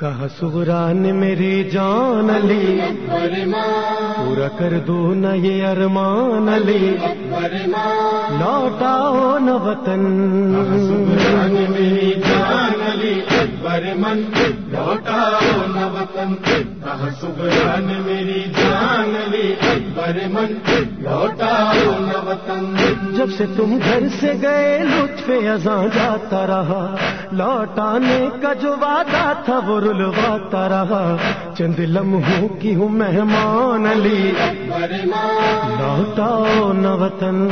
کہا سغران میری جان علی؟ پورا کر دو نہ یہ ارمان علی۔ لوٹاؤ نہ وطن۔ میری جان علی اکبر من لوٹاؤ نہ وطن میری جان اکبر من لوٹاؤ نہ وطن جب سے تم گھر سے گئے لطف ازاں جاتا رہا لوٹانے کا جو وعدہ تھا وہ رلواتا رہا چند لمحوں کی ہوں مہمان علی لوٹاؤ نہ وطن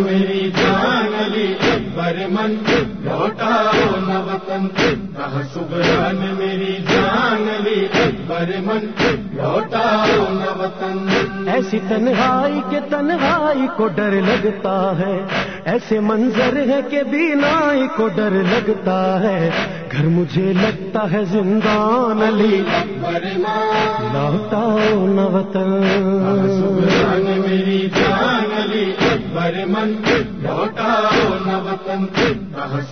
میری جان علی اکبر من لوٹاؤ نہ وطن سبحان میری جان علی اکبر من لوٹاؤ نہ وطن۔ ایسی تنہائی کے تنہائی کو ڈر لگتا ہے ایسے منظر ہے کہ بینائی کو ڈر لگتا ہے۔ گھر مجھے لگتا ہے زندان علی۔ لوٹاؤ نہ وطن۔ میری جان علی اکبر من لوٹاؤ نہ وطن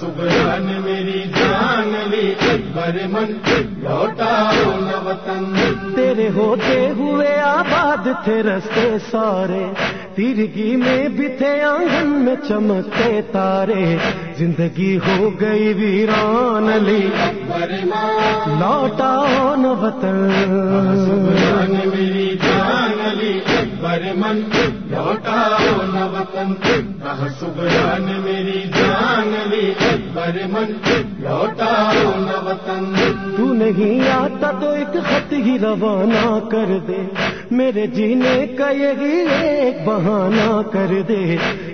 سبحان میری وطن تیرے ہوتے ہوئے آباد تھے رستے سارے تیرگی میں بھی تھے آنگن میں چمکتے تارے زندگی ہو گئی ویران علی سبحان وطن اکبر من لوٹاؤ نہ وطن کہا سبحان میری جان علی اکبر من لوٹاؤ نہ وطن تو نہیں آتا تو ایک خط ہی روانہ کر دے۔ میرے جینے کا یہی ایک بہانہ کر دے۔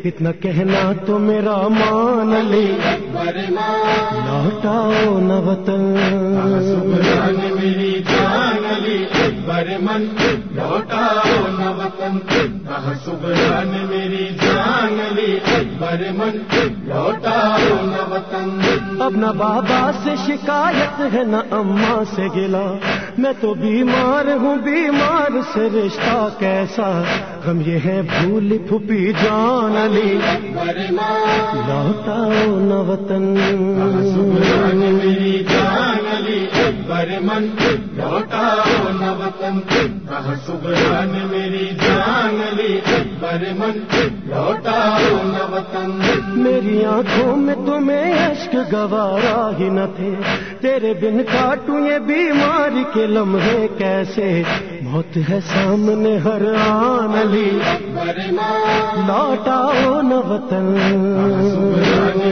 اتنا کہنا تو میرا مان من لوٹاؤ نہ وطن میری جان علی اکبر من لوٹاؤ سبحان میری جان علی اکبر من لوٹاؤ نہ وطن اب نہ بابا سے شکایت ہے نہ اماں سے گلا میں تو بیمار ہوں بیمار سے رشتہ کیسا غم یہ ہے بھول پھوپھی جان علی من لوٹاؤ نہ وطن میری جان علی اکبر من لوٹاؤ نہ وطن میری من وطن میری آنکھوں میں تمہیں اشک گوارا ہی نہ تھے تیرے بن کاٹوں یہ بیماری کے لمحے کیسے موت ہے سامنے ہر آن علی لوٹاؤ نہ وطن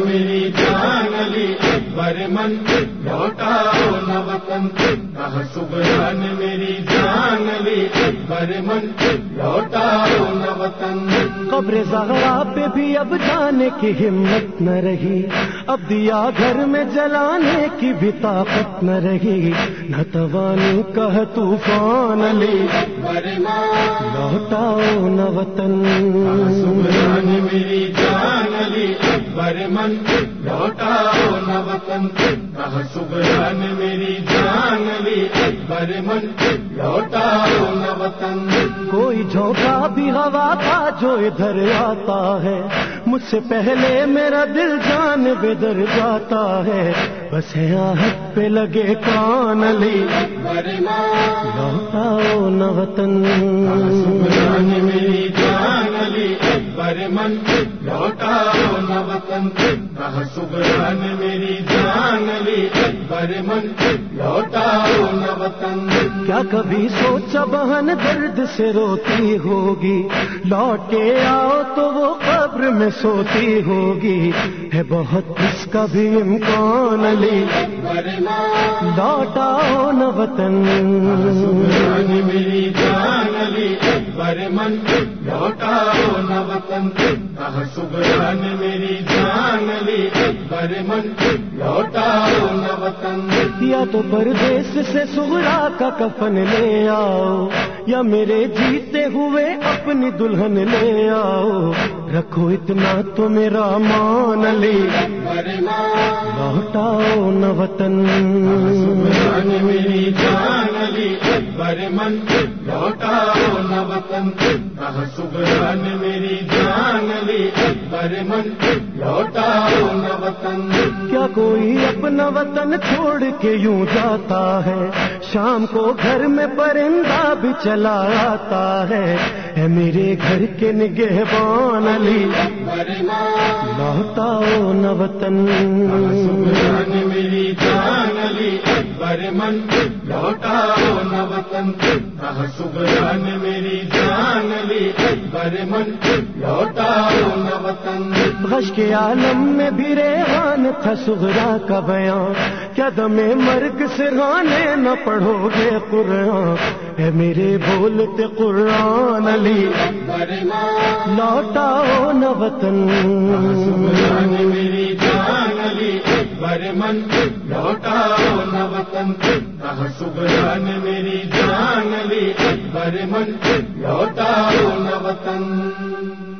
میری جان علی اکبر من لوٹاؤ نہ وطن سبحان میری جان علی اکبر من لوٹاؤ نہ وطن۔ قبر زہرا پہ بھی اب جانے کی ہمت نہ رہی۔ اب دیا گھر میں جلانے کی بھی طاقت نہ رہی۔ نہ توانی کہ طوفان علی لوٹاؤ نہ وطن۔ سبحان میری جان علی اکبر من لوٹاؤ نہ وطن کہا سبحان میری جان علی اکبر من لوٹاؤ نہ وطن کوئی جھونکا بھی ہوا کا جو ادھر آتا ہے مجھ سے پہلے میرا دل جان بدر جاتا ہے بس آہت پہ لگے کان علی لوٹاؤ نہ وطن میری جان علی اکبر من لوٹاؤ نہ وطن کہا سبحان میری جان علی اکبر من لوٹاؤ نہ وطن کیا کبھی سوچا بہن درد سے روتی ہوگی لوٹ کے آؤ تو وہ قبر میں سوتی ہوگی ہے بہت اس کا بھی امکان علی لوٹاؤ نہ وطن اکبر من لوٹاؤ نہ وطن کہا میری علی اکبر من لوٹاؤ نہ وطن یا تو پردیس سے سغرا کا کفن لے آؤ یا میرے جیتے ہوئے اپنی دلہن لے آؤ۔ رکھو اتنا تو میرا مان علی لوٹاؤ نہ وطن میری جان علی اکبر من لوٹاؤ نہ وطن سبحان میری جان علی اکبر من وطن۔ کیا کوئی اپنا وطن چھوڑ کے یوں جاتا ہے؟ شام کو گھر میں پرندہ بھی چلا آتا ہے۔ اے میرے گھر کے نگہبان علی لوٹاؤ نہ وطن۔ میری جان علی اکبر من لوٹاؤ نہ وطن۔ میری جان علی اکبر من۔ وطن غش کے عالم میں بھی ریحان تھا سغرا کا بیان۔ کیا دم مرگ سے گانے نہ پڑھو گے قرآن؟ اے میرے بولتے قرآن علی۔ لوٹاؤ نہ وطن۔ سبحان میری جان علی من۔ لوٹاؤ نہ وطن۔ آہ میری جان علی، اکبر من۔ لوٹاؤ نہ وطن۔